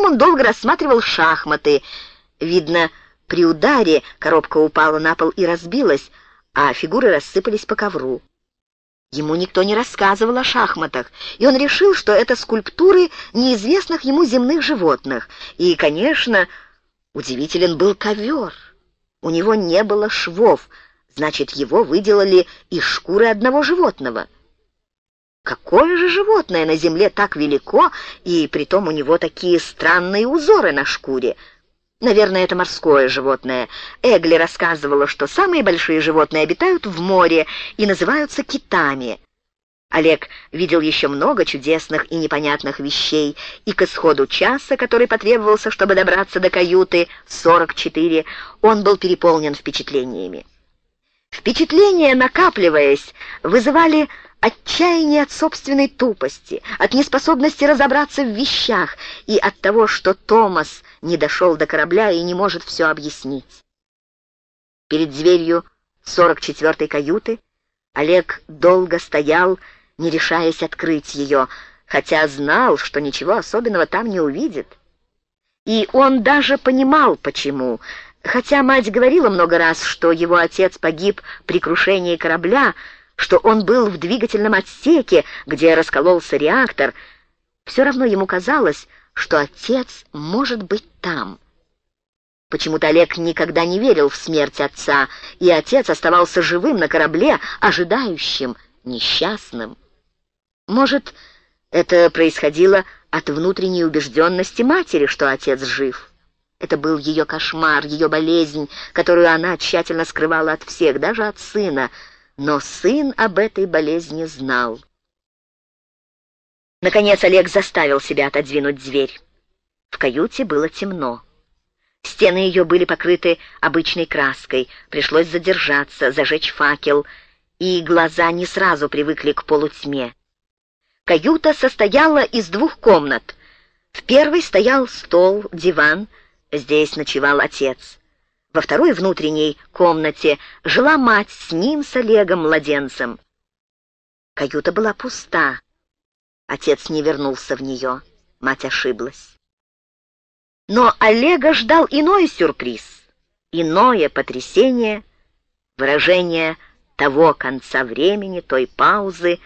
Потом он долго рассматривал шахматы. Видно, при ударе коробка упала на пол и разбилась, а фигуры рассыпались по ковру. Ему никто не рассказывал о шахматах, и он решил, что это скульптуры неизвестных ему земных животных. И, конечно, удивителен был ковер. У него не было швов, значит, его выделали из шкуры одного животного. Какое же животное на земле так велико, и притом у него такие странные узоры на шкуре? Наверное, это морское животное. Эгли рассказывала, что самые большие животные обитают в море и называются китами. Олег видел еще много чудесных и непонятных вещей, и к исходу часа, который потребовался, чтобы добраться до каюты, 44, он был переполнен впечатлениями. Впечатления, накапливаясь, вызывали отчаяние от собственной тупости, от неспособности разобраться в вещах и от того, что Томас не дошел до корабля и не может все объяснить. Перед дверью 44-й каюты Олег долго стоял, не решаясь открыть ее, хотя знал, что ничего особенного там не увидит. И он даже понимал, почему. Хотя мать говорила много раз, что его отец погиб при крушении корабля, что он был в двигательном отсеке, где раскололся реактор, все равно ему казалось, что отец может быть там. Почему-то Олег никогда не верил в смерть отца, и отец оставался живым на корабле, ожидающим, несчастным. Может, это происходило от внутренней убежденности матери, что отец жив. Это был ее кошмар, ее болезнь, которую она тщательно скрывала от всех, даже от сына, но сын об этой болезни знал. Наконец Олег заставил себя отодвинуть дверь. В каюте было темно. Стены ее были покрыты обычной краской. Пришлось задержаться, зажечь факел, и глаза не сразу привыкли к полутьме. Каюта состояла из двух комнат. В первой стоял стол, диван. Здесь ночевал отец. Во второй внутренней комнате жила мать с ним, с Олегом, младенцем. Каюта была пуста. Отец не вернулся в нее. Мать ошиблась. Но Олега ждал иной сюрприз, иное потрясение, выражение того конца времени, той паузы,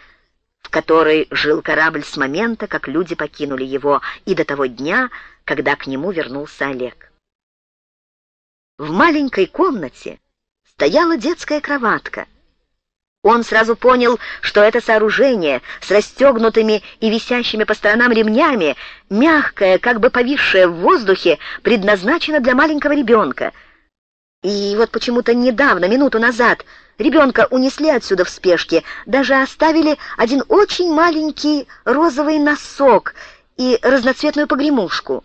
в которой жил корабль с момента, как люди покинули его, и до того дня, когда к нему вернулся Олег. В маленькой комнате стояла детская кроватка. Он сразу понял, что это сооружение с расстегнутыми и висящими по сторонам ремнями, мягкое, как бы повисшее в воздухе, предназначено для маленького ребенка. И вот почему-то недавно, минуту назад, ребенка унесли отсюда в спешке, даже оставили один очень маленький розовый носок и разноцветную погремушку.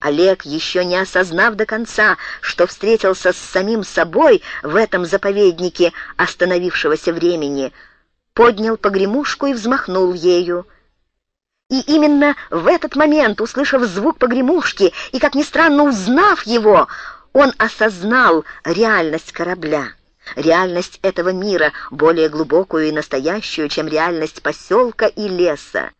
Олег, еще не осознав до конца, что встретился с самим собой в этом заповеднике остановившегося времени, поднял погремушку и взмахнул ею. И именно в этот момент, услышав звук погремушки и, как ни странно, узнав его, он осознал реальность корабля, реальность этого мира, более глубокую и настоящую, чем реальность поселка и леса.